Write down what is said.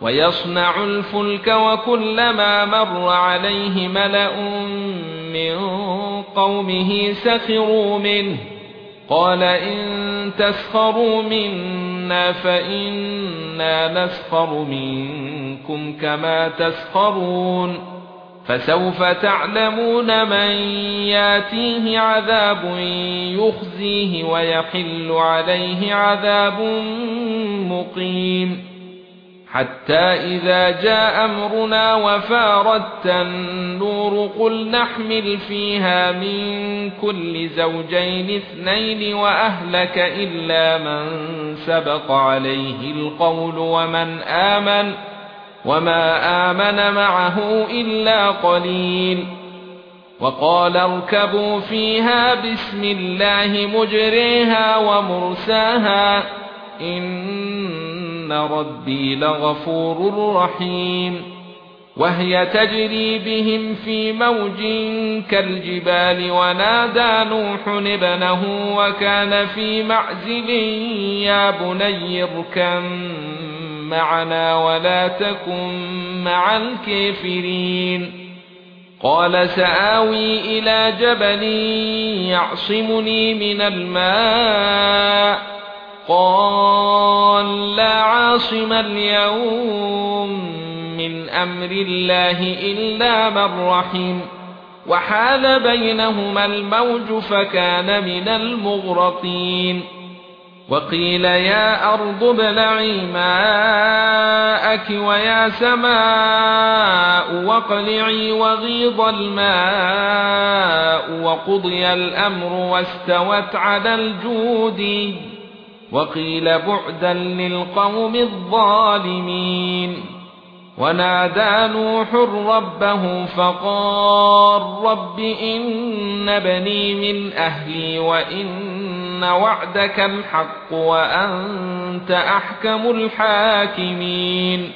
ويصنع الفلك وكلما مر عليه ملأ من قومه سخروا منه. قال إن تسخروا منا فإنا نسخر منكم كما تسخرون. فسوف تعلمون من ياتيه عذاب يخزيه ويحل عليه عذاب مقيم. حتى إذا جاء أمرنا وفارت النور قل نحمل فيها من كل زوجين اثنين وأهلك إلا من سبق عليه القول ومن آمن وما آمن معه إلا قليل وقال اركبوا فيها بسم الله مجريها ومرساها إن ربي لغفور رحيم وهي تجري بهم في موج كالجبال ونادى نوح ابنه وكان في معزل يا بني اركم معنا ولا تكن مع الكافرين قال سآوي إلى جبل يعصمني من الماء عاصم اليوم من أمر الله إلا من رحم وحال بينهما الموج فكان من المغرقين وقيل يا أرض ابلعي ماءك ويا سماء واقلعي وغيض الماء وقضي الأمر واستوت على الجود وقيل بعدا للقوم الظالمين. ونادى نوح ربه فقال رب إن بني من أهلي وإن ان وعدك الحق وأنت أحكم الحاكمين.